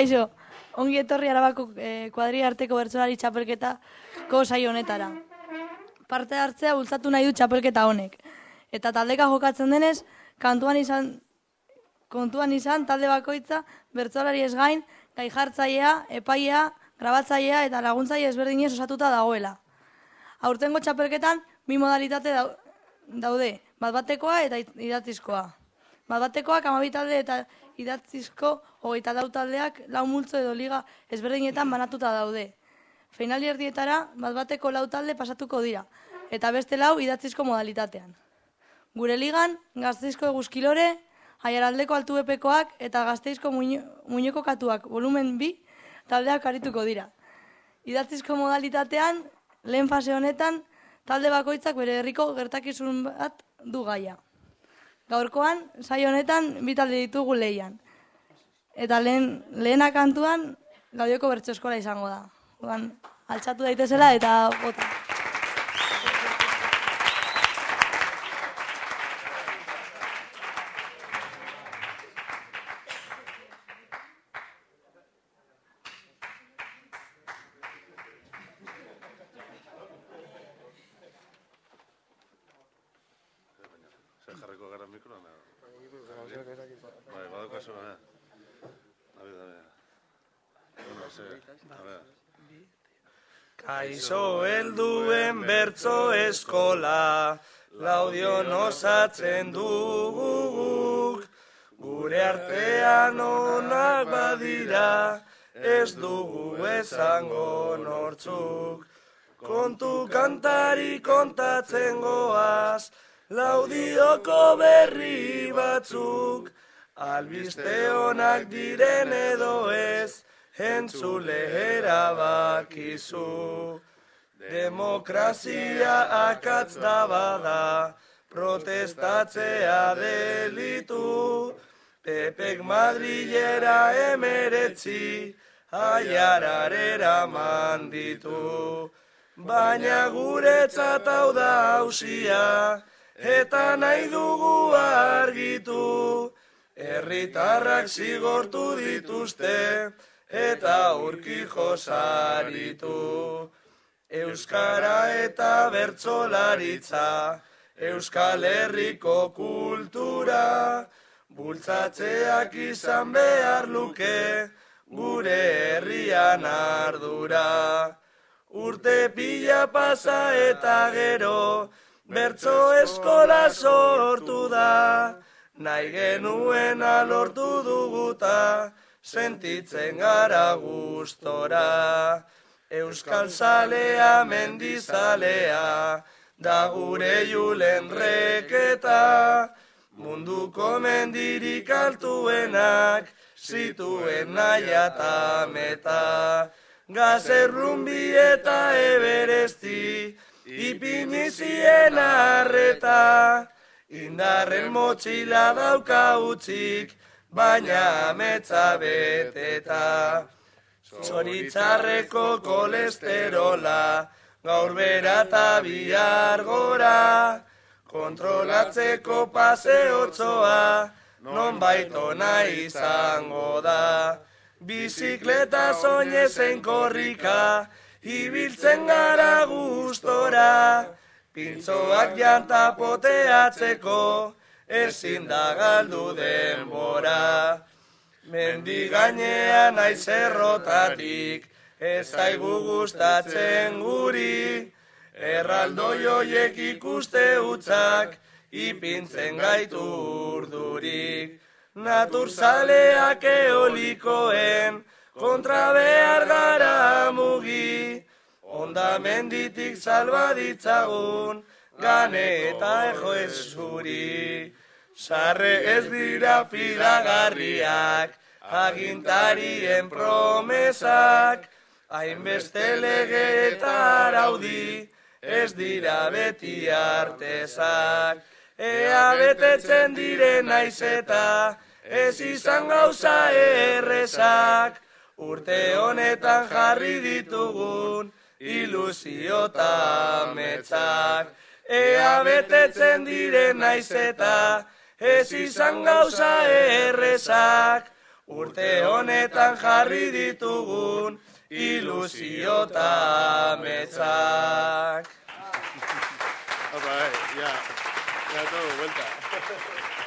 Kaixo, ongi etorri arabako eh, kuadri arteko bertsolari txapelketa ko saio honetara. Parte hartzea bultzatu nahi du txapelketa honek. Eta taldeka jokatzen denez, kantuan izan, kontuan izan talde bakoitza bertsolari ez gain, gai jartzailea, epaia, grabatzailea eta laguntzaile ezberdinez osatuta dagoela. Aurtengo txapelketan bi modalitate dau- daude, bat batekoa eta idatzizkoa. Bat batekoak amabi talde eta idatzizko hogeita lau taldeak lau multzo edo liga ezberdinetan banatuta daude. Finali erdietara bat bateko lau talde pasatuko dira, eta beste lau idatzizko modalitatean. Gure ligan, gazteizko eguzkilore, aiaraldeko altu epekoak eta gazteizko muñe- muñeko katuak volumen bi taldeak arituko dira. Idatzizko modalitatean, lehen fase honetan, talde bakoitzak bere herriko gertakizun bat du gaia. Gaurkoan, saio honetan, bi talde ditugu lehian. Eta lehen, lehena kantuan, gaudioko bertso eskola izango da. Orduan, altxatu daitezela eta bota. Jarriko gara mikroan? Bai, badaukazu, eh? Dabi, dabi. Bueno, ze, ver. Kaixo helduen bertzo eskola, laudion osatzen duguk, gure artean onak badira, ez dugu esango nortzuk. Kontu kantari kontatzen goaz, laudioko berri batzuk, albiste onak diren edo ez, entzule erabakizu. Demokrazia akatz da bada, protestatzea delitu, Pepek Madrilera emeretzi, aiararera manditu. Baina guretzat hau da hausia, eta nahi dugu argitu. Herritarrak zigortu dituzte, eta urki josaritu. Euskara eta bertzolaritza, Euskal Herriko kultura, bultzatzeak izan behar luke, gure herrian ardura. Urte pila pasa eta gero, bertzo eskola sortu da, nahi genuen alortu duguta, sentitzen gara gustora. Euskal zalea mendizalea, da gure julen reketa, munduko mendirik altuenak, zituen naia eta meta. Gazerrumbi eta eberesti, ipinizien arreta, indarren motxila dauka utzik, baina ametza beteta. Zoritzarreko kolesterola, gaur bera eta bihar gora, kontrolatzeko paseotzoa, non baito nahi izango da. Bizikleta soinezen korrika, ibiltzen gara gustora, pintzoak janta poteatzeko, ezin da galdu denbora. Mendi gainean naiz ez zaigu gustatzen guri, erraldoi hoiek ikuste utzak, ipintzen gaitu urdurik. Naturzaleak eolikoen, kontra behar gara mugi, onda menditik salba ditzagun, gane eta ejo zuri. Sarre ez dira fidagarriak, agintarien promesak, hainbeste lege eta araudi, ez dira beti artesak. Ea betetzen diren naiz eta, ez izan gauza errezak, urte honetan jarri ditugun, ilusio eta metzak. Ea betetzen diren naiz eta, ez izan gauza errezak, urte honetan jarri ditugun ilusiota metzak. Opa, eh, ya, ya todo, vuelta.